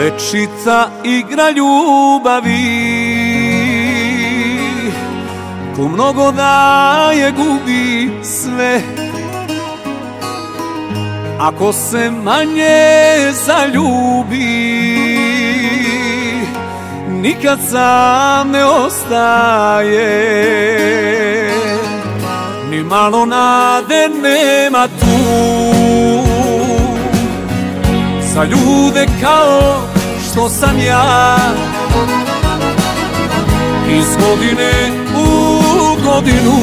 Večica igra ljubavi. Ko mnogo daje gubi sve. Ako se manje zaljubi Nikad sam ne ostaje. Ni malo nade nema tu. Za ljude kao sam ja. Iz godine u godinu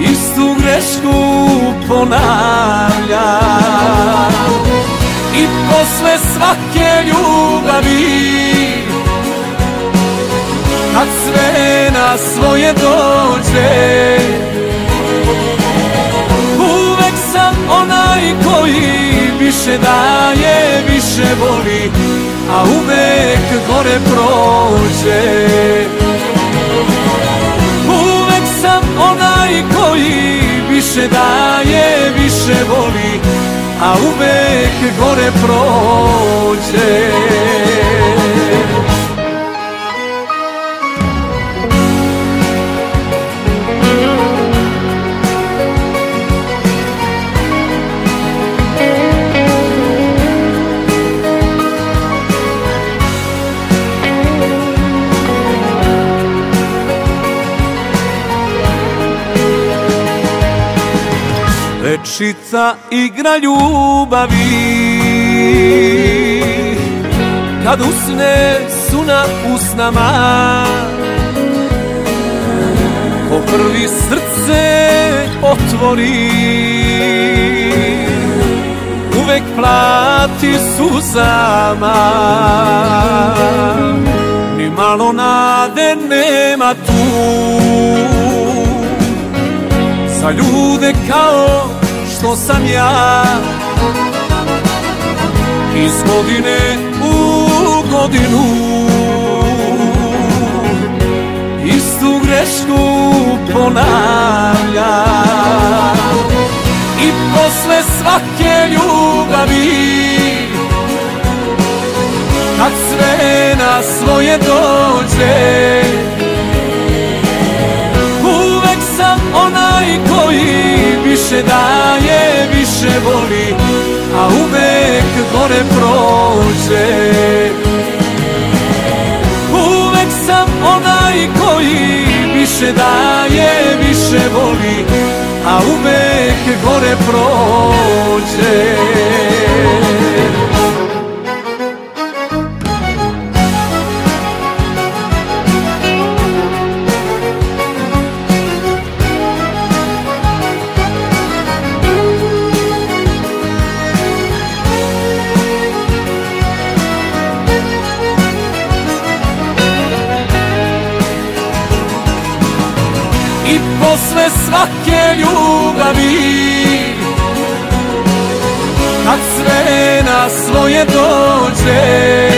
Istu grešku ponavlja I posle svake ljubavi Kad sve na svoje dođe više daje, više voli A uvek gore prođe. Uvek sam onaj koji više daje, više voli A uvek gore prođe Večica igra ljubavi. Kad usne su na usnama Ko prvi srce otvori Uvek plati suzama. Ni malo nade nema tu Za ljude kao što sam ja. Iz godine u godinu. Istu grešku ponavlja I posle svake ljubavi Kad sve na svoje dođe gore prođe. Uvek sam onaj koji više daje, više voli A uvek gore prođe posle svake ljubavi. Kad sve na svoje dođe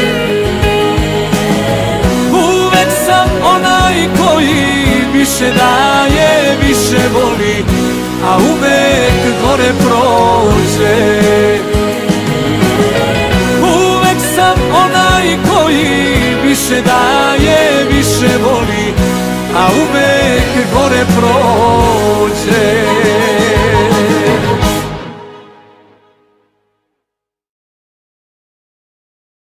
Uvek sam onaj koji više daje, više voli A uvek gore prođe. Uvek sam onaj koji više daje, više voli a uvek gore prođe